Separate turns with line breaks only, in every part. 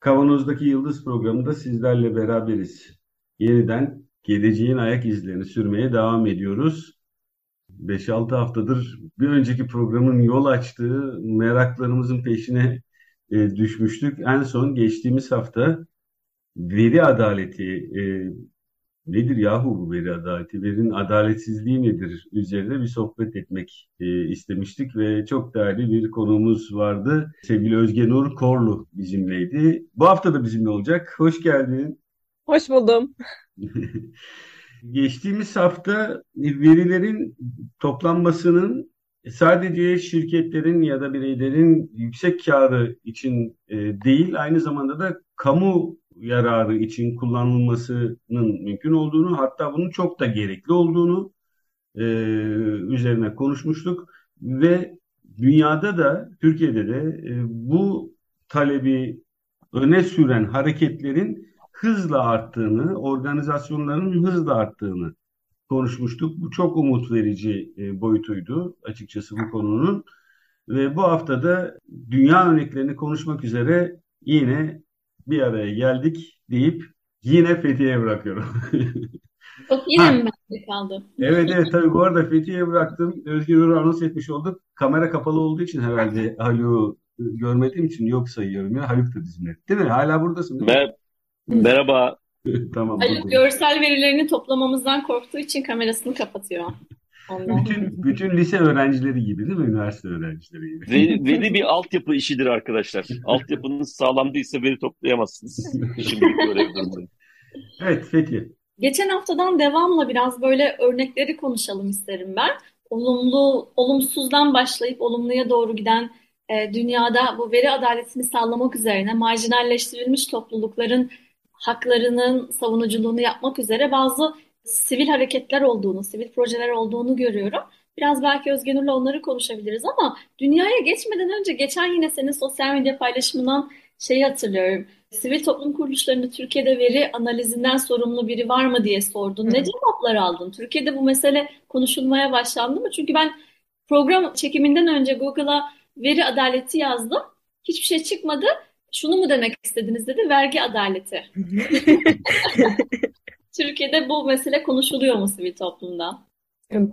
Kavanoz'daki Yıldız programında sizlerle beraberiz. Yeniden geleceğin ayak izlerini sürmeye devam ediyoruz. 5-6 haftadır bir önceki programın yol açtığı meraklarımızın peşine e, düşmüştük. En son geçtiğimiz hafta veri adaleti e, nedir yahu bu veri adaleti, verinin adaletsizliği nedir üzerine bir sohbet etmek e, istemiştik ve çok değerli bir konuğumuz vardı. Sevgili Özge Nur Korlu bizimleydi. Bu hafta da bizimle olacak. Hoş geldin.
Hoş buldum.
Geçtiğimiz hafta verilerin toplanmasının sadece şirketlerin ya da bireylerin yüksek karı için e, değil, aynı zamanda da kamu yararı için kullanılmasının mümkün olduğunu, hatta bunun çok da gerekli olduğunu e, üzerine konuşmuştuk ve dünyada da Türkiye'de de e, bu talebi öne süren hareketlerin hızla arttığını, organizasyonların hızla arttığını konuşmuştuk. Bu çok umut verici e, boyutuydu açıkçası bu konunun. Ve bu haftada dünya örneklerini konuşmak üzere yine bir araya geldik deyip yine Fethiye'ye bırakıyorum.
Yok yine mi bende kaldı?
Evet evet tabii bu arada Fethiye'ye bıraktım. Özgür anons etmiş olduk. Kamera kapalı olduğu için herhalde Haluk'u görmediğim için yok sayıyorum ya. Haluk da bizimle. Değil mi? Hala buradasın. Değil
mi? Merhaba.
tamam.
Haluk görsel verilerini toplamamızdan korktuğu için kamerasını kapatıyor.
Bütün, bütün lise öğrencileri gibi değil mi? Üniversite öğrencileri gibi.
Veri, veri bir altyapı işidir arkadaşlar. Altyapınız sağlam değilse veri toplayamazsınız. Görev durumundayım.
Evet Fethi.
Geçen haftadan devamla biraz böyle örnekleri konuşalım isterim ben. Olumlu, olumsuzdan başlayıp olumluya doğru giden e, dünyada bu veri adaletini sağlamak üzerine marjinalleştirilmiş toplulukların haklarının savunuculuğunu yapmak üzere bazı sivil hareketler olduğunu, sivil projeler olduğunu görüyorum. Biraz belki Özgenur'la onları konuşabiliriz ama dünyaya geçmeden önce geçen yine senin sosyal medya paylaşımından şeyi hatırlıyorum. Sivil toplum kuruluşlarında Türkiye'de veri analizinden sorumlu biri var mı diye sordun. Ne cevaplar aldın? Türkiye'de bu mesele konuşulmaya başlandı mı? Çünkü ben program çekiminden önce Google'a veri adaleti yazdım. Hiçbir şey çıkmadı. Şunu mu demek istediniz dedi, vergi adaleti. Türkiye'de bu mesele konuşuluyor mu sivil toplumda?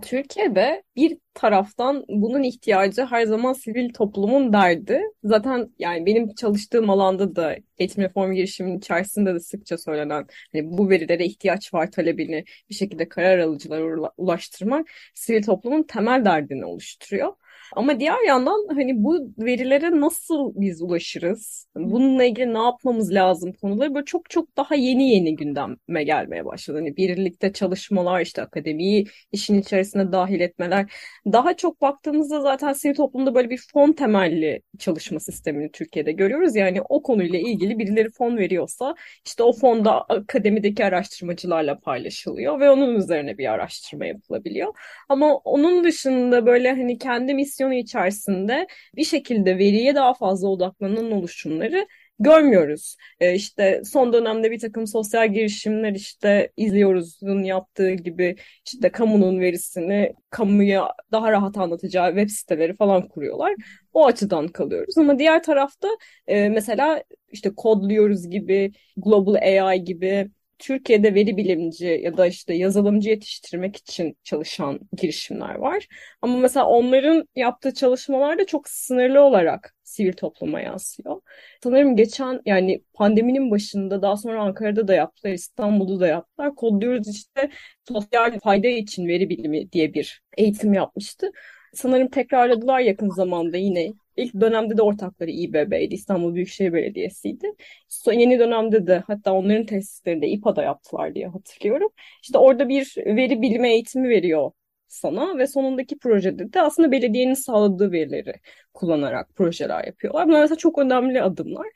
Türkiye'de bir taraftan bunun ihtiyacı her zaman sivil toplumun derdi. Zaten yani benim çalıştığım alanda da eğitim reform girişiminin içerisinde de sıkça söylenen hani bu verilere ihtiyaç var talebini bir şekilde karar alıcılara ulaştırmak sivil toplumun temel derdini oluşturuyor. Ama diğer yandan hani bu verilere nasıl biz ulaşırız? Bununla ilgili ne yapmamız lazım konuları böyle çok çok daha yeni yeni gündeme gelmeye başladı. Hani birlikte çalışmalar işte akademiyi işin içerisine dahil etmeler. Daha çok baktığımızda zaten sivil toplumda böyle bir fon temelli çalışma sistemini Türkiye'de görüyoruz. Yani o konuyla ilgili birileri fon veriyorsa işte o fonda akademideki araştırmacılarla paylaşılıyor ve onun üzerine bir araştırma yapılabiliyor. Ama onun dışında böyle hani kendi misyonu içerisinde bir şekilde veriye daha fazla odaklanan oluşumları görmüyoruz. E, işte son dönemde bir takım sosyal girişimler işte izliyoruz'un yaptığı gibi işte kamunun verisini kamuya daha rahat anlatacağı web siteleri falan kuruyorlar. O açıdan kalıyoruz ama diğer tarafta e, mesela işte kodluyoruz gibi, Global AI gibi Türkiye'de veri bilimci ya da işte yazılımcı yetiştirmek için çalışan girişimler var. Ama mesela onların yaptığı çalışmalar da çok sınırlı olarak sivil topluma yansıyor. Sanırım geçen yani pandeminin başında daha sonra Ankara'da da yaptılar, İstanbul'da da yaptılar. Kodluyoruz işte sosyal fayda için veri bilimi diye bir eğitim yapmıştı. Sanırım tekrarladılar yakın zamanda yine İlk dönemde de ortakları İBB'ydi, İstanbul Büyükşehir Belediyesi'ydi. So, yeni dönemde de hatta onların tesislerinde İPA'da yaptılar diye hatırlıyorum. İşte orada bir veri bilimi eğitimi veriyor sana ve sonundaki projede de aslında belediyenin sağladığı verileri kullanarak projeler yapıyorlar. Bunlar mesela çok önemli adımlar.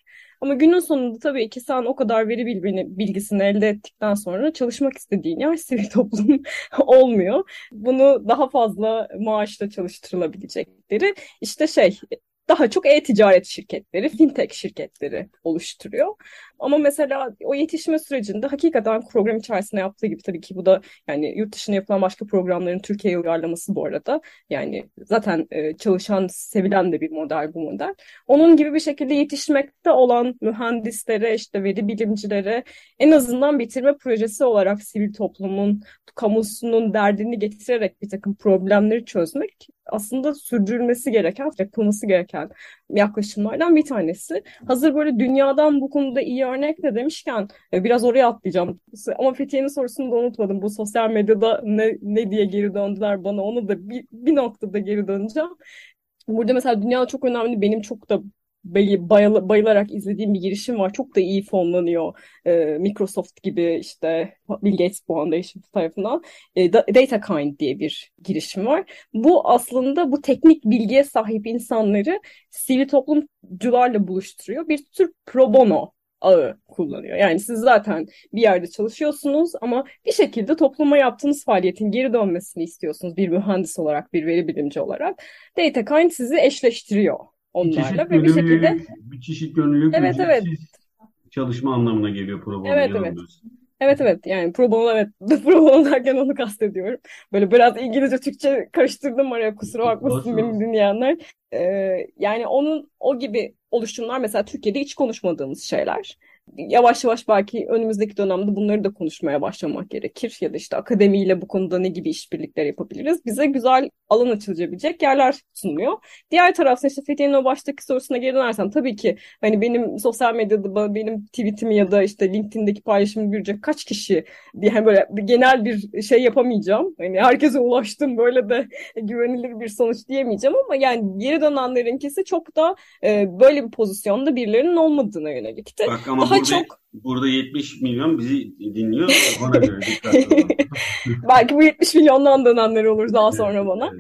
Ama günün sonunda tabii ki sen o kadar veri bilgisini elde ettikten sonra çalışmak istediğin yer sivil toplum olmuyor. Bunu daha fazla maaşla çalıştırılabilecekleri işte şey daha çok e-ticaret şirketleri, fintech şirketleri oluşturuyor. Ama mesela o yetişme sürecinde hakikaten program içerisinde yaptığı gibi tabii ki bu da yani yurt dışında yapılan başka programların Türkiye'ye uyarlaması bu arada. Yani zaten e, çalışan, sevilen de bir model bu model. Onun gibi bir şekilde yetişmekte olan mühendislere, işte veri bilimcilere en azından bitirme projesi olarak sivil toplumun, kamusunun derdini getirerek bir takım problemleri çözmek aslında sürdürülmesi gereken, yapılması gereken yaklaşımlardan bir tanesi. Hazır böyle dünyadan bu konuda iyi örnek de demişken e, biraz oraya atlayacağım. Ama Fethiye'nin sorusunu da unutmadım. Bu sosyal medyada ne, ne diye geri döndüler bana onu da bir, bir noktada geri döneceğim. Burada mesela dünyada çok önemli benim çok da bayıl, bayılarak izlediğim bir girişim var. Çok da iyi fonlanıyor. Ee, Microsoft gibi işte Bill Gates Foundation tarafından e, DataKind diye bir girişim var. Bu aslında bu teknik bilgiye sahip insanları sivil toplumcularla buluşturuyor. Bir tür pro bono ağı kullanıyor. Yani siz zaten bir yerde çalışıyorsunuz ama bir şekilde topluma yaptığınız faaliyetin geri dönmesini istiyorsunuz bir mühendis olarak, bir veri bilimci olarak. DataKind sizi eşleştiriyor onlarla
ve bir şekilde bir çeşit gönüllülük evet, evet. çalışma anlamına geliyor pro bono.
Evet evet. Evet evet yani pro bono evet pro bono derken onu kastediyorum. Böyle biraz İngilizce Türkçe karıştırdım oraya kusura bakmasın benim dinleyenler. Ee, yani onun o gibi oluşumlar mesela Türkiye'de hiç konuşmadığımız şeyler yavaş yavaş belki önümüzdeki dönemde bunları da konuşmaya başlamak gerekir. Ya da işte akademiyle bu konuda ne gibi işbirlikler yapabiliriz. Bize güzel alan açılabilecek yerler sunuyor. Diğer tarafta işte Fethiye'nin o baştaki sorusuna geri dönersem tabii ki hani benim sosyal medyada benim tweetimi ya da işte LinkedIn'deki paylaşımı görecek kaç kişi diye hani böyle genel bir şey yapamayacağım. Hani herkese ulaştım böyle de güvenilir bir sonuç diyemeyeceğim ama yani geri dönenlerinkisi çok da e, böyle bir pozisyonda birilerinin olmadığına yönelikti.
Bak ama Daha burada, çok burada 70 milyon bizi dinliyor. Ona göre
Belki bu 70 milyondan dönenler olur daha sonra bana.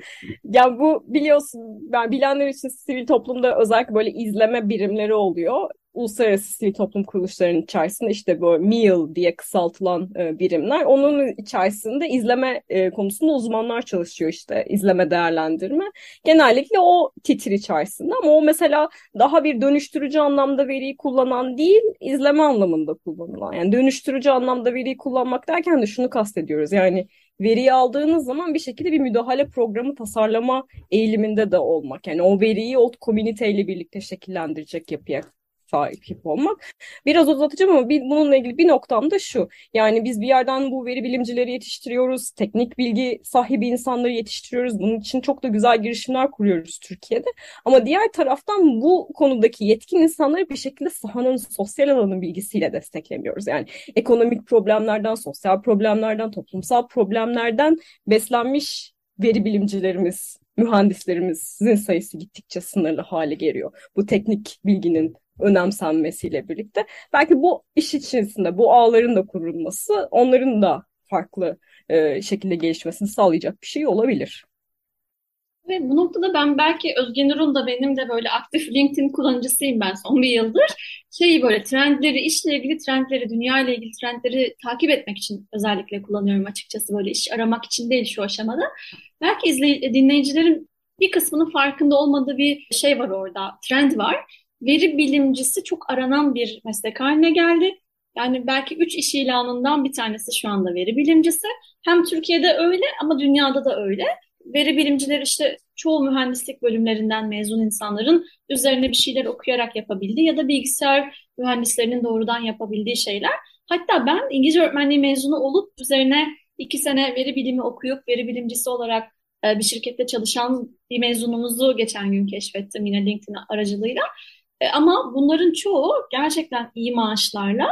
Ya bu biliyorsun ben bilenler için sivil toplumda özellikle böyle izleme birimleri oluyor uluslararası sivil toplum kuruluşlarının içerisinde işte bu MEAL diye kısaltılan e, birimler. Onun içerisinde izleme e, konusunda uzmanlar çalışıyor işte izleme değerlendirme. Genellikle o titir içerisinde ama o mesela daha bir dönüştürücü anlamda veriyi kullanan değil izleme anlamında kullanılan. Yani dönüştürücü anlamda veriyi kullanmak derken de şunu kastediyoruz. Yani veriyi aldığınız zaman bir şekilde bir müdahale programı tasarlama eğiliminde de olmak. Yani o veriyi o komüniteyle birlikte şekillendirecek yapıya sahip olmak. Biraz uzatacağım ama bir, bununla ilgili bir noktam da şu. Yani biz bir yerden bu veri bilimcileri yetiştiriyoruz, teknik bilgi sahibi insanları yetiştiriyoruz. Bunun için çok da güzel girişimler kuruyoruz Türkiye'de. Ama diğer taraftan bu konudaki yetkin insanları bir şekilde sahanın, sosyal alanın bilgisiyle desteklemiyoruz. Yani ekonomik problemlerden, sosyal problemlerden, toplumsal problemlerden beslenmiş veri bilimcilerimiz, mühendislerimizin sayısı gittikçe sınırlı hale geliyor. Bu teknik bilginin önemsenmesiyle birlikte. Belki bu iş içerisinde bu ağların da kurulması onların da farklı e, şekilde gelişmesini sağlayacak bir şey olabilir.
Ve bu noktada ben belki Özge Nur'un da benim de böyle aktif LinkedIn kullanıcısıyım ben son bir yıldır. Şeyi böyle trendleri, işle ilgili trendleri, dünya ile ilgili trendleri takip etmek için özellikle kullanıyorum açıkçası. Böyle iş aramak için değil şu aşamada. Belki izley dinleyicilerin bir kısmının farkında olmadığı bir şey var orada, trend var veri bilimcisi çok aranan bir meslek haline geldi. Yani belki üç iş ilanından bir tanesi şu anda veri bilimcisi. Hem Türkiye'de öyle ama dünyada da öyle. Veri bilimcileri işte çoğu mühendislik bölümlerinden mezun insanların üzerine bir şeyler okuyarak yapabildiği ya da bilgisayar mühendislerinin doğrudan yapabildiği şeyler. Hatta ben İngilizce öğretmenliği mezunu olup üzerine iki sene veri bilimi okuyup veri bilimcisi olarak e, bir şirkette çalışan bir mezunumuzu geçen gün keşfettim yine LinkedIn aracılığıyla. E, ama bunların çoğu gerçekten iyi maaşlarla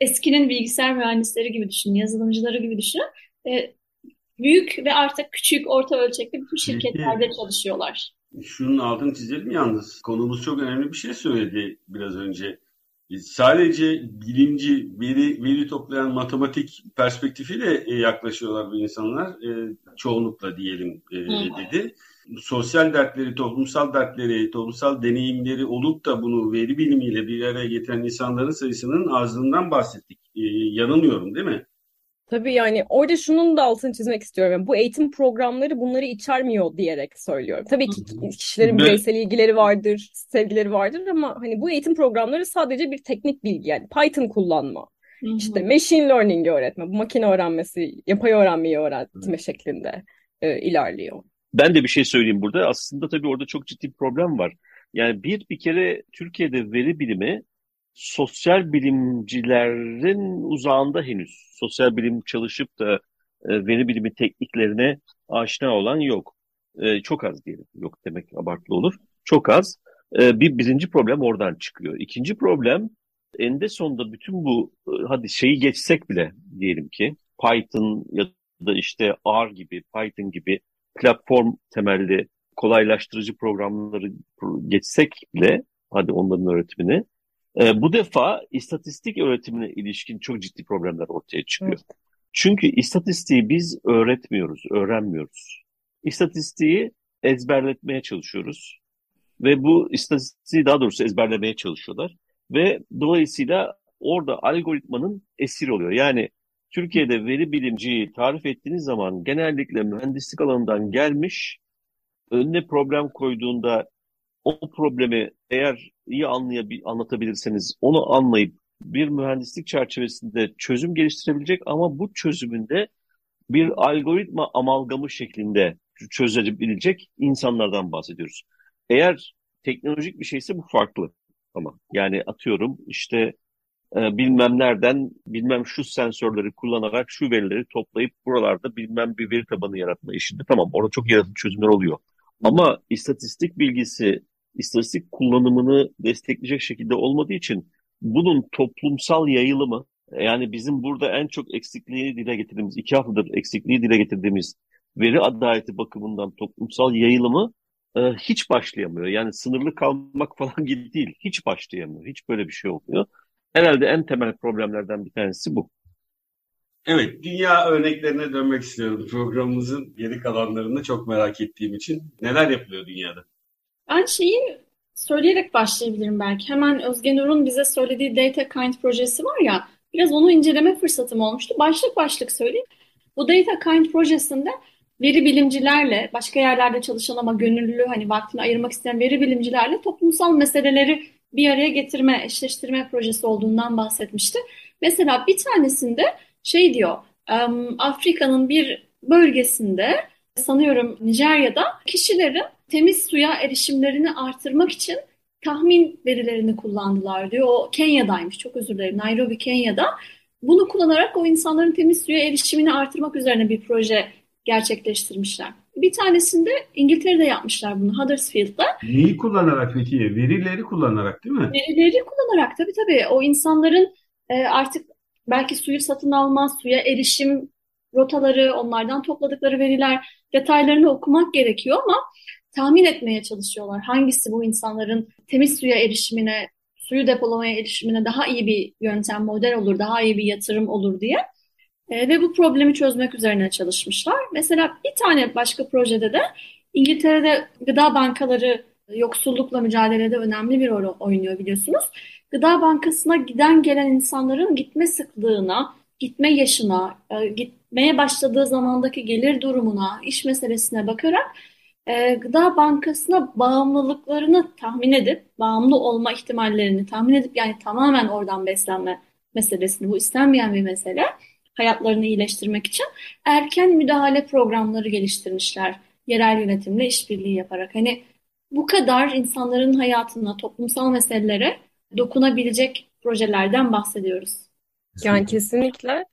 eskinin bilgisayar mühendisleri gibi düşünün, yazılımcıları gibi düşünün. E, büyük ve artık küçük, orta ölçekli bütün şirketlerde çalışıyorlar.
Şunun altını çizelim yalnız. Konumuz çok önemli bir şey söyledi biraz önce. e, sadece bilimci, veri, veri toplayan matematik perspektifiyle e, yaklaşıyorlar bu insanlar. E, çoğunlukla diyelim dedi. Sosyal dertleri, toplumsal dertleri, toplumsal deneyimleri olup da bunu veri bilimiyle bir araya getiren insanların sayısının azlığından bahsettik. Yanılmıyorum değil mi?
Tabii yani orada şunun da altını çizmek istiyorum. Yani bu eğitim programları bunları içermiyor diyerek söylüyorum. Tabii ki kişilerin bireysel ilgileri vardır, sevgileri vardır ama hani bu eğitim programları sadece bir teknik bilgi yani Python kullanma, işte machine learning öğretme, bu makine öğrenmesi, yapay öğrenmeyi öğretme şeklinde e, ilerliyor.
Ben de bir şey söyleyeyim burada. Aslında tabii orada çok ciddi bir problem var. Yani bir bir kere Türkiye'de veri bilimi sosyal bilimcilerin uzağında henüz. Sosyal bilim çalışıp da e, veri bilimi tekniklerine aşina olan yok. E, çok az diyelim. Yok demek abartılı olur. Çok az. E, bir birinci problem oradan çıkıyor. İkinci problem eninde sonunda bütün bu e, hadi şeyi geçsek bile diyelim ki Python ya da işte R gibi, Python gibi platform temelli kolaylaştırıcı programları geçsek bile hadi onların öğretimini e, bu defa istatistik öğretimine ilişkin çok ciddi problemler ortaya çıkıyor. Evet. Çünkü istatistiği biz öğretmiyoruz, öğrenmiyoruz. İstatistiği ezberletmeye çalışıyoruz. Ve bu istatistiği daha doğrusu ezberlemeye çalışıyorlar. Ve dolayısıyla orada algoritmanın esir oluyor. Yani Türkiye'de veri bilimciyi tarif ettiğiniz zaman genellikle mühendislik alanından gelmiş, önüne problem koyduğunda o problemi eğer iyi anlayabil anlatabilirseniz onu anlayıp bir mühendislik çerçevesinde çözüm geliştirebilecek ama bu çözümünde bir algoritma amalgamı şeklinde çözebilecek insanlardan bahsediyoruz. Eğer teknolojik bir şeyse bu farklı ama yani atıyorum işte bilmem nereden bilmem şu sensörleri kullanarak şu verileri toplayıp buralarda bilmem bir veri tabanı yaratma işinde tamam orada çok yaratıcı çözümler oluyor. Ama istatistik bilgisi istatistik kullanımını destekleyecek şekilde olmadığı için bunun toplumsal yayılımı yani bizim burada en çok eksikliğini dile getirdiğimiz, iki haftadır eksikliği dile getirdiğimiz veri adaleti bakımından toplumsal yayılımı e, hiç başlayamıyor. Yani sınırlı kalmak falan gibi değil. Hiç başlayamıyor. Hiç böyle bir şey olmuyor. Herhalde en temel problemlerden bir tanesi bu.
Evet, dünya örneklerine dönmek istiyorum. Programımızın geri kalanlarını çok merak ettiğim için. Neler yapılıyor dünyada?
Ben şeyi söyleyerek başlayabilirim belki. Hemen Özge Nur'un bize söylediği Data Kind projesi var ya, biraz onu inceleme fırsatım olmuştu. Başlık başlık söyleyeyim. Bu Data Kind projesinde veri bilimcilerle, başka yerlerde çalışan ama gönüllü hani vaktini ayırmak isteyen veri bilimcilerle toplumsal meseleleri bir araya getirme, eşleştirme projesi olduğundan bahsetmişti. Mesela bir tanesinde şey diyor, Afrika'nın bir bölgesinde sanıyorum Nijerya'da kişilerin temiz suya erişimlerini artırmak için tahmin verilerini kullandılar diyor. O Kenya'daymış çok özür dilerim Nairobi Kenya'da. Bunu kullanarak o insanların temiz suya erişimini artırmak üzerine bir proje gerçekleştirmişler. Bir tanesinde İngiltere'de yapmışlar bunu Huddersfield'da.
Neyi kullanarak peki? Verileri kullanarak değil mi?
Verileri kullanarak tabii tabii. O insanların e, artık belki suyu satın alma, suya erişim rotaları, onlardan topladıkları veriler detaylarını okumak gerekiyor ama tahmin etmeye çalışıyorlar. Hangisi bu insanların temiz suya erişimine, suyu depolamaya erişimine daha iyi bir yöntem, model olur, daha iyi bir yatırım olur diye. E, ve bu problemi çözmek üzerine çalışmışlar. Mesela bir tane başka projede de İngiltere'de gıda bankaları yoksullukla mücadelede önemli bir rol oynuyor biliyorsunuz. Gıda bankasına giden gelen insanların gitme sıklığına, gitme yaşına, e, gitmeye başladığı zamandaki gelir durumuna, iş meselesine bakarak e, Gıda Bankası'na bağımlılıklarını tahmin edip, bağımlı olma ihtimallerini tahmin edip yani tamamen oradan beslenme meselesini, bu istenmeyen bir mesele, hayatlarını iyileştirmek için erken müdahale programları geliştirmişler. Yerel yönetimle işbirliği yaparak. Hani bu kadar insanların hayatına, toplumsal meselelere dokunabilecek projelerden bahsediyoruz.
Yani kesinlikle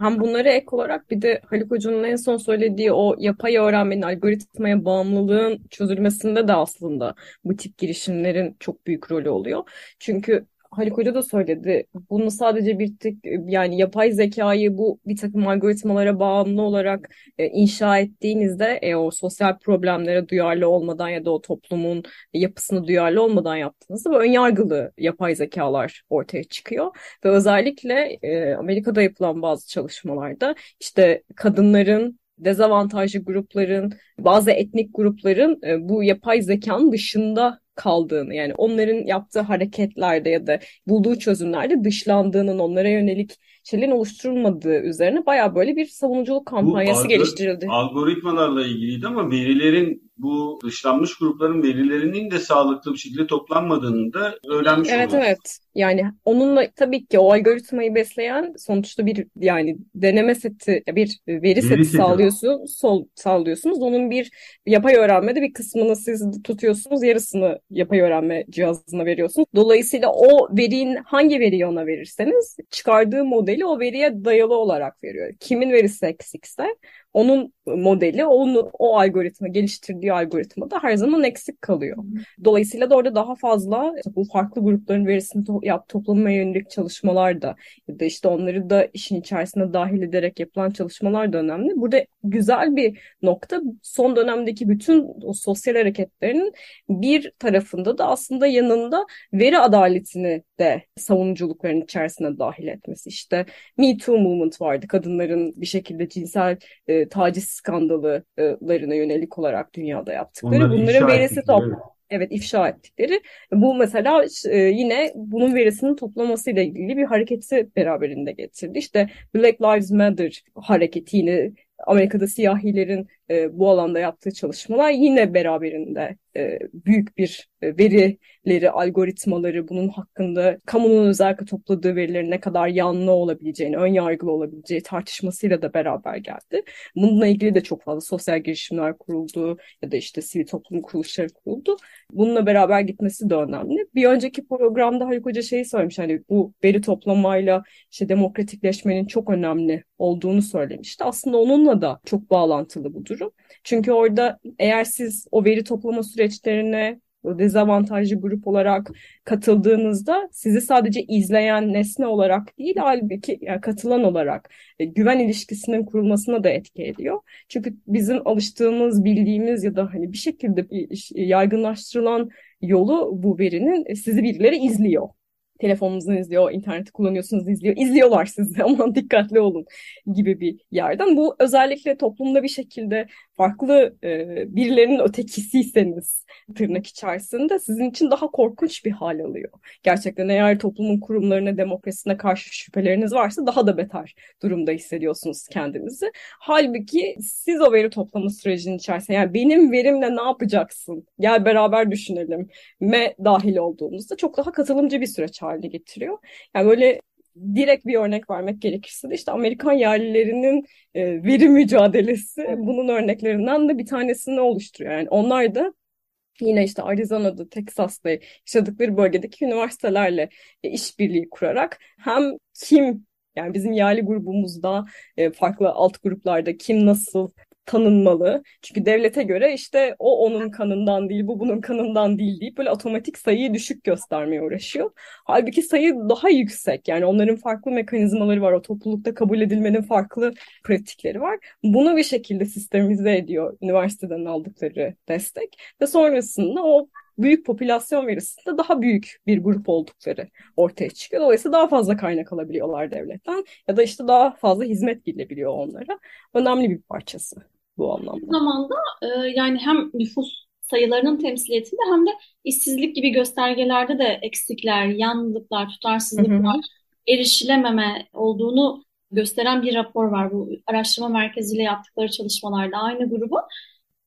hem bunları ek olarak bir de Haluk Hoca'nın en son söylediği o yapay öğrenmenin, algoritmaya bağımlılığın çözülmesinde de aslında bu tip girişimlerin çok büyük rolü oluyor. Çünkü Haluk Hoca da söyledi. Bunu sadece bir tık yani yapay zekayı bu bir takım algoritmalara bağımlı olarak e, inşa ettiğinizde e, o sosyal problemlere duyarlı olmadan ya da o toplumun yapısını duyarlı olmadan yaptığınızda bu önyargılı yapay zekalar ortaya çıkıyor. Ve özellikle e, Amerika'da yapılan bazı çalışmalarda işte kadınların dezavantajlı grupların, bazı etnik grupların e, bu yapay zekanın dışında kaldığını yani onların yaptığı hareketlerde ya da bulduğu çözümlerde dışlandığının onlara yönelik şeylerin oluşturulmadığı üzerine baya böyle bir savunuculuk kampanyası
bu
geliştirildi.
Algoritmalarla ilgiliydi ama verilerin bu dışlanmış grupların verilerinin de sağlıklı bir şekilde toplanmadığını da öğrenmiş
Evet
oluyoruz.
evet. Yani onunla tabii ki o algoritmayı besleyen sonuçta bir yani deneme seti bir veri,
Veri
seti
seti.
sağlıyorsun, sol sağlıyorsunuz. Onun bir yapay öğrenmede bir kısmını siz tutuyorsunuz, yarısını yapay öğrenme cihazına veriyorsunuz. Dolayısıyla o verinin hangi veriyi ona verirseniz çıkardığı modeli o veriye dayalı olarak veriyor. Kimin verisi eksikse onun modeli, onu, o algoritma, geliştirdiği algoritma da her zaman eksik kalıyor. Dolayısıyla da orada daha fazla bu farklı grupların verisini to yap, toplamaya yönelik çalışmalar da ya da işte onları da işin içerisine dahil ederek yapılan çalışmalar da önemli. Burada güzel bir nokta son dönemdeki bütün o sosyal hareketlerin bir tarafında da aslında yanında veri adaletini de savunuculukların içerisine dahil etmesi. İşte Me Too movement vardı. Kadınların bir şekilde cinsel e, taciz skandallarına yönelik olarak dünyada yaptıkları.
Onları
Bunların verisi
ettikleri,
top
evet.
Evet ifşa ettikleri. Bu mesela e, yine bunun verisinin toplamasıyla ilgili bir hareketi beraberinde getirdi. İşte Black Lives Matter hareketi yine Amerika'da siyahilerin e, bu alanda yaptığı çalışmalar yine beraberinde e, büyük bir e, verileri, algoritmaları bunun hakkında kamunun özellikle topladığı verilerin ne kadar yanlı olabileceğini, ön yargılı olabileceği tartışmasıyla da beraber geldi. Bununla ilgili de çok fazla sosyal girişimler kuruldu ya da işte sivil toplum kuruluşları kuruldu. Bununla beraber gitmesi de önemli. Bir önceki programda Haluk Hoca şeyi söylemiş hani bu veri toplamayla işte demokratikleşmenin çok önemli olduğunu söylemişti. Aslında onunla da çok bağlantılı bu durum. Çünkü orada eğer siz o veri toplama süreçlerine dezavantajlı grup olarak katıldığınızda sizi sadece izleyen nesne olarak değil halbuki yani katılan olarak e, güven ilişkisinin kurulmasına da etki ediyor. Çünkü bizim alıştığımız, bildiğimiz ya da hani bir şekilde yaygınlaştırılan yolu bu verinin e, sizi birileri izliyor telefonunuzdan izliyor, interneti kullanıyorsunuz izliyor. İzliyorlar sizi aman dikkatli olun gibi bir yerden. Bu özellikle toplumda bir şekilde farklı e, birilerinin ötekisiyseniz tırnak içerisinde sizin için daha korkunç bir hal alıyor. Gerçekten eğer toplumun kurumlarına, demokrasisine karşı şüpheleriniz varsa daha da beter durumda hissediyorsunuz kendinizi. Halbuki siz o veri toplama sürecinin içerisinde yani benim verimle ne yapacaksın? Gel beraber düşünelim. Me dahil olduğumuzda çok daha katılımcı bir süreç haline getiriyor. Yani böyle direkt bir örnek vermek gerekirse de işte Amerikan yerlilerinin e, veri mücadelesi bunun örneklerinden de bir tanesini oluşturuyor. Yani onlar da yine işte Arizona'da, Texas'ta yaşadıkları bölgedeki üniversitelerle e, işbirliği kurarak hem kim yani bizim yerli grubumuzda e, farklı alt gruplarda kim nasıl tanınmalı. Çünkü devlete göre işte o onun kanından değil, bu bunun kanından değil deyip böyle otomatik sayıyı düşük göstermeye uğraşıyor. Halbuki sayı daha yüksek. Yani onların farklı mekanizmaları var. O toplulukta kabul edilmenin farklı pratikleri var. Bunu bir şekilde sistemize ediyor üniversiteden aldıkları destek. Ve sonrasında o büyük popülasyon verisinde daha büyük bir grup oldukları ortaya çıkıyor. Dolayısıyla daha fazla kaynak alabiliyorlar devletten ya da işte daha fazla hizmet gidebiliyor onlara. Önemli bir parçası bu anlamda.
Zamanda e, yani hem nüfus sayılarının temsiliyetinde hem de işsizlik gibi göstergelerde de eksikler, yanlılıklar, tutarsızlıklar, erişilememe olduğunu gösteren bir rapor var. Bu araştırma merkeziyle yaptıkları çalışmalarda aynı grubu.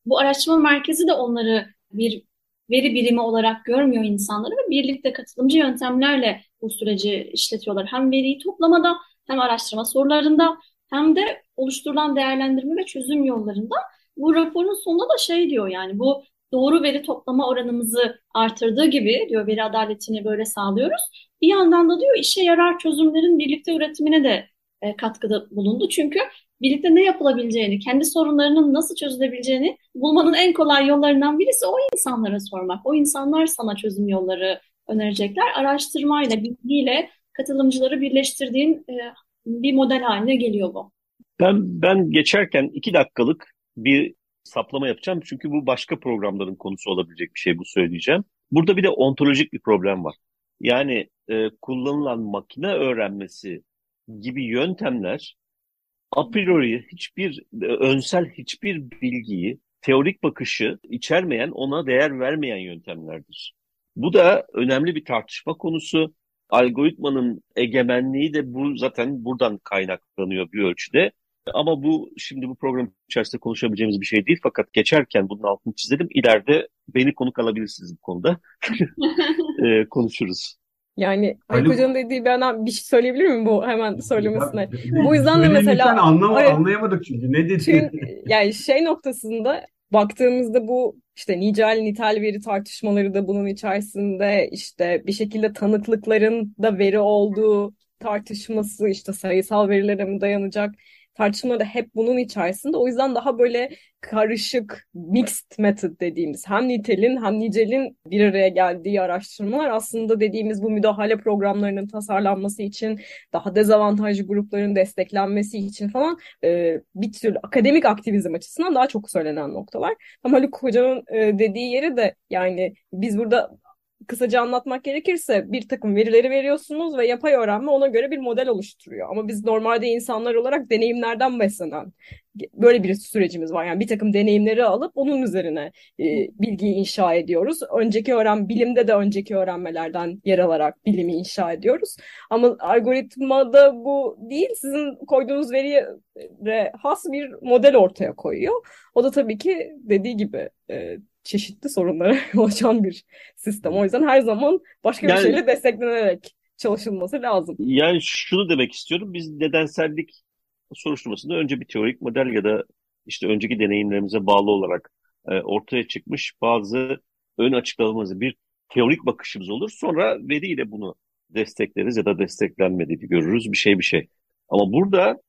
Bu araştırma merkezi de onları bir veri birimi olarak görmüyor insanları ve birlikte katılımcı yöntemlerle bu süreci işletiyorlar. Hem veriyi toplamada hem araştırma sorularında hem de oluşturulan değerlendirme ve çözüm yollarında bu raporun sonunda da şey diyor yani bu doğru veri toplama oranımızı artırdığı gibi diyor veri adaletini böyle sağlıyoruz. Bir yandan da diyor işe yarar çözümlerin birlikte üretimine de e, katkıda bulundu. Çünkü birlikte ne yapılabileceğini, kendi sorunlarının nasıl çözülebileceğini bulmanın en kolay yollarından birisi o insanlara sormak. O insanlar sana çözüm yolları önerecekler. Araştırmayla, bilgiyle katılımcıları birleştirdiğin e, bir model haline geliyor bu.
Ben ben geçerken iki dakikalık bir saplama yapacağım. Çünkü bu başka programların konusu olabilecek bir şey bu söyleyeceğim. Burada bir de ontolojik bir problem var. Yani e, kullanılan makine öğrenmesi gibi yöntemler a priori hiçbir e, önsel hiçbir bilgiyi, teorik bakışı içermeyen, ona değer vermeyen yöntemlerdir. Bu da önemli bir tartışma konusu. Algoritmanın egemenliği de bu zaten buradan kaynaklanıyor bir ölçüde. Ama bu şimdi bu program içerisinde konuşabileceğimiz bir şey değil. Fakat geçerken bunun altını çizelim. İleride beni konuk alabilirsiniz bu konuda. e, konuşuruz.
Yani Haluk Hoca'nın dediği bir adam bir şey söyleyebilir miyim bu hemen söylemesine?
Ya,
bu yüzden de mesela
anlama, anlayamadık çünkü ne dedi?
Çünkü, yani şey noktasında baktığımızda bu işte nicel nitel veri tartışmaları da bunun içerisinde işte bir şekilde tanıklıkların da veri olduğu tartışması işte sayısal verilere mi dayanacak tartışmaları hep bunun içerisinde. O yüzden daha böyle karışık, mixed method dediğimiz hem nitelin hem nicelin bir araya geldiği araştırmalar aslında dediğimiz bu müdahale programlarının tasarlanması için, daha dezavantajlı grupların desteklenmesi için falan e, bir türlü akademik aktivizm açısından daha çok söylenen noktalar. Ama Haluk Hoca'nın e, dediği yeri de yani biz burada kısaca anlatmak gerekirse bir takım verileri veriyorsunuz ve yapay öğrenme ona göre bir model oluşturuyor. Ama biz normalde insanlar olarak deneyimlerden beslenen böyle bir sürecimiz var. Yani bir takım deneyimleri alıp onun üzerine e, bilgiyi inşa ediyoruz. Önceki öğren bilimde de önceki öğrenmelerden yer alarak bilimi inşa ediyoruz. Ama algoritmada bu değil. Sizin koyduğunuz veriye has bir model ortaya koyuyor. O da tabii ki dediği gibi e, çeşitli sorunlara yol bir sistem. O yüzden her zaman başka yani, bir şeyle desteklenerek çalışılması lazım.
Yani şunu demek istiyorum. Biz nedensellik soruşturmasında önce bir teorik model ya da işte önceki deneyimlerimize bağlı olarak e, ortaya çıkmış bazı ön açıklamamız bir teorik bakışımız olur. Sonra veriyle bunu destekleriz ya da desteklenmediğini görürüz bir şey bir şey. Ama burada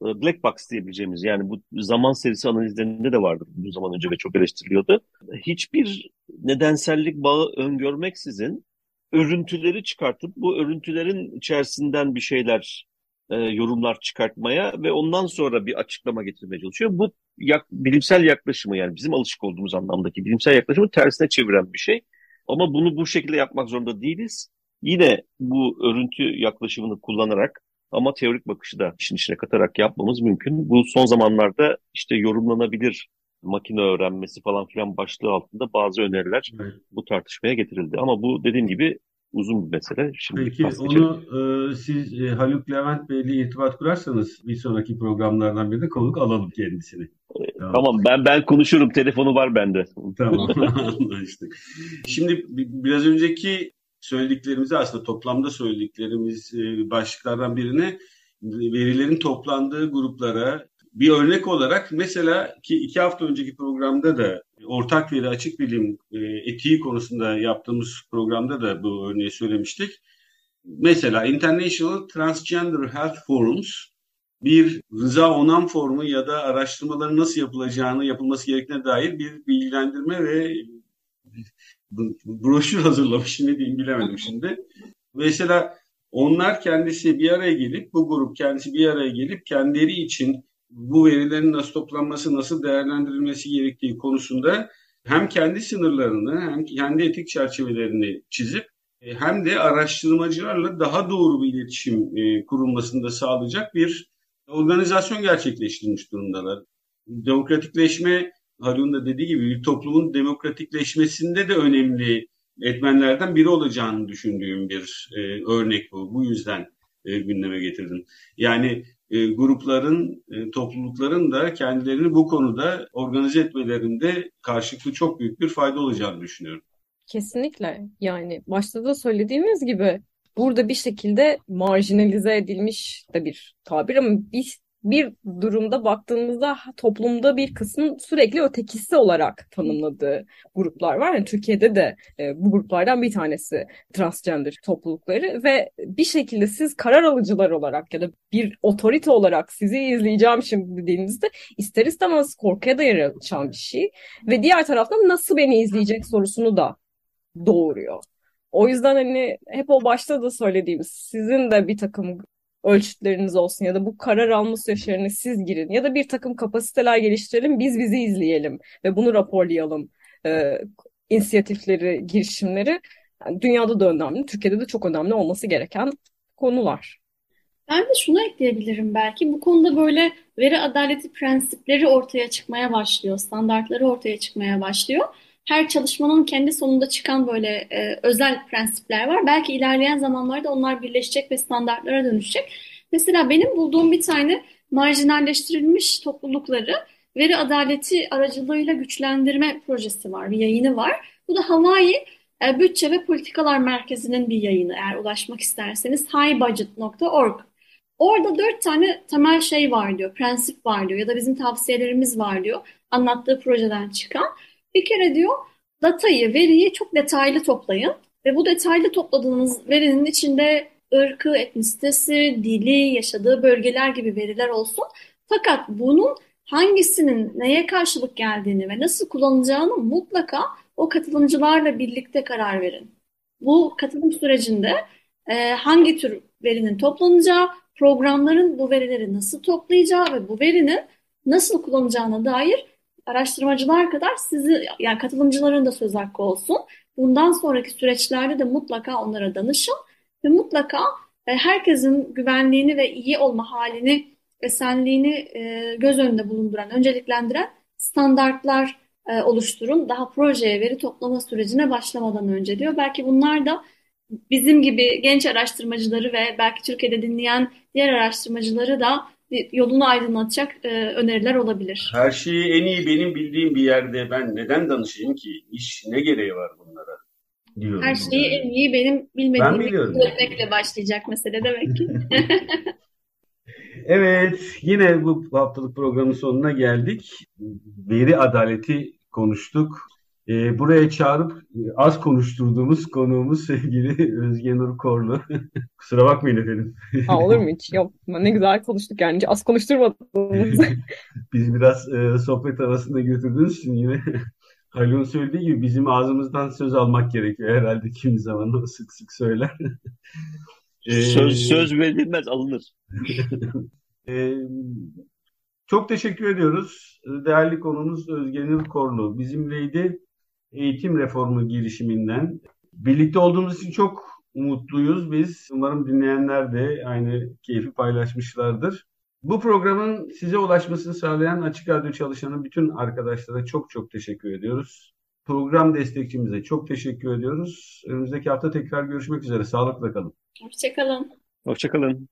black box diyebileceğimiz yani bu zaman serisi analizlerinde de vardı bu zaman önce ve çok eleştiriliyordu. Hiçbir nedensellik bağı öngörmeksizin örüntüleri çıkartıp bu örüntülerin içerisinden bir şeyler e, yorumlar çıkartmaya ve ondan sonra bir açıklama getirmeye çalışıyor. Bu yak, bilimsel yaklaşımı yani bizim alışık olduğumuz anlamdaki bilimsel yaklaşımı tersine çeviren bir şey. Ama bunu bu şekilde yapmak zorunda değiliz. Yine bu örüntü yaklaşımını kullanarak ama teorik bakışı da işin içine katarak yapmamız mümkün. Bu son zamanlarda işte yorumlanabilir makine öğrenmesi falan filan başlığı altında bazı öneriler evet. bu tartışmaya getirildi. Ama bu dediğim gibi uzun bir mesele.
Şimdi Peki onu e, siz e, Haluk Levent Bey'le irtibat kurarsanız bir sonraki programlardan birinde konuk alalım kendisini.
E, tamam. tamam ben ben konuşurum. Telefonu var bende.
Tamam anlaştık. Şimdi biraz önceki söylediklerimizi aslında toplamda söylediklerimiz e, başlıklardan birini verilerin toplandığı gruplara bir örnek olarak mesela ki iki hafta önceki programda da ortak veri açık bilim e, etiği konusunda yaptığımız programda da bu örneği söylemiştik. Mesela International Transgender Health Forums bir rıza onam formu ya da araştırmaların nasıl yapılacağını, yapılması gerektiğine dair bir bilgilendirme ve broşür hazırlamış. Ne diyeyim bilemedim şimdi. Mesela onlar kendisi bir araya gelip, bu grup kendisi bir araya gelip kendileri için bu verilerin nasıl toplanması, nasıl değerlendirilmesi gerektiği konusunda hem kendi sınırlarını hem kendi etik çerçevelerini çizip e, hem de araştırmacılarla daha doğru bir iletişim e, kurulmasını da sağlayacak bir organizasyon gerçekleştirmiş durumdalar. Demokratikleşme Harun da dediği gibi bir toplumun demokratikleşmesinde de önemli etmenlerden biri olacağını düşündüğüm bir e, örnek bu. Bu yüzden e, gündeme getirdim. Yani e, grupların, e, toplulukların da kendilerini bu konuda organize etmelerinde karşılıklı çok büyük bir fayda olacağını düşünüyorum.
Kesinlikle. Yani başta da söylediğimiz gibi burada bir şekilde marjinalize edilmiş de bir tabir ama biz bir durumda baktığımızda toplumda bir kısmın sürekli ötekisi olarak tanımladığı gruplar var. Yani Türkiye'de de e, bu gruplardan bir tanesi transgender toplulukları ve bir şekilde siz karar alıcılar olarak ya da bir otorite olarak sizi izleyeceğim şimdi dediğinizde ister istemez korkuya da yer açan bir şey ve diğer taraftan nasıl beni izleyecek sorusunu da doğuruyor. O yüzden hani hep o başta da söylediğimiz sizin de bir takım ölçütleriniz olsun ya da bu karar alma süreçlerine siz girin ya da bir takım kapasiteler geliştirelim biz bizi izleyelim ve bunu raporlayalım e, inisiyatifleri, girişimleri yani dünyada da önemli, Türkiye'de de çok önemli olması gereken konular.
Ben de şunu ekleyebilirim belki. Bu konuda böyle veri adaleti prensipleri ortaya çıkmaya başlıyor, standartları ortaya çıkmaya başlıyor. Her çalışmanın kendi sonunda çıkan böyle e, özel prensipler var. Belki ilerleyen zamanlarda onlar birleşecek ve standartlara dönüşecek. Mesela benim bulduğum bir tane marjinalleştirilmiş toplulukları veri adaleti aracılığıyla güçlendirme projesi var, bir yayını var. Bu da Hawaii e, Bütçe ve Politikalar Merkezi'nin bir yayını eğer ulaşmak isterseniz highbudget.org. Orada dört tane temel şey var diyor, prensip var diyor ya da bizim tavsiyelerimiz var diyor anlattığı projeden çıkan. Bir kere diyor datayı, veriyi çok detaylı toplayın ve bu detaylı topladığınız verinin içinde ırkı, etnisitesi, dili, yaşadığı bölgeler gibi veriler olsun. Fakat bunun hangisinin neye karşılık geldiğini ve nasıl kullanılacağını mutlaka o katılımcılarla birlikte karar verin. Bu katılım sürecinde e, hangi tür verinin toplanacağı, programların bu verileri nasıl toplayacağı ve bu verinin nasıl kullanacağına dair araştırmacılar kadar sizi yani katılımcıların da söz hakkı olsun. Bundan sonraki süreçlerde de mutlaka onlara danışın ve mutlaka e, herkesin güvenliğini ve iyi olma halini esenliğini e, göz önünde bulunduran, önceliklendiren standartlar e, oluşturun. Daha projeye veri toplama sürecine başlamadan önce diyor. Belki bunlar da bizim gibi genç araştırmacıları ve belki Türkiye'de dinleyen diğer araştırmacıları da yolunu aydınlatacak e, öneriler olabilir.
Her şeyi en iyi benim bildiğim bir yerde ben neden danışayım ki? İş ne gereği var bunlara? Diyorum
Her şeyi yani. en iyi benim bilmediğimi öğretmekle başlayacak mesele demek ki.
Evet, yine bu haftalık programın sonuna geldik. Veri adaleti konuştuk. Ee, buraya çağırıp az konuşturduğumuz konuğumuz sevgili Özge Nur Korlu. Kusura bakmayın efendim.
Ha, olur mu hiç? Yok. Ne güzel konuştuk yani. Az konuşturmadınız.
Biz biraz e, sohbet arasında götürdüğünüz için yine Halil'in söylediği gibi bizim ağzımızdan söz almak gerekiyor. Herhalde kimi zaman o sık sık söyler.
söz, söz verilmez alınır.
Ee, çok teşekkür ediyoruz. Değerli konumuz Özgenil Korlu. Bizimleydi eğitim reformu girişiminden. Birlikte olduğumuz için çok mutluyuz biz. Umarım dinleyenler de aynı keyfi paylaşmışlardır. Bu programın size ulaşmasını sağlayan Açık Radyo çalışanı bütün arkadaşlara çok çok teşekkür ediyoruz. Program destekçimize çok teşekkür ediyoruz. Önümüzdeki hafta tekrar görüşmek üzere. Sağlıkla kalın.
Hoşçakalın.
Hoşçakalın.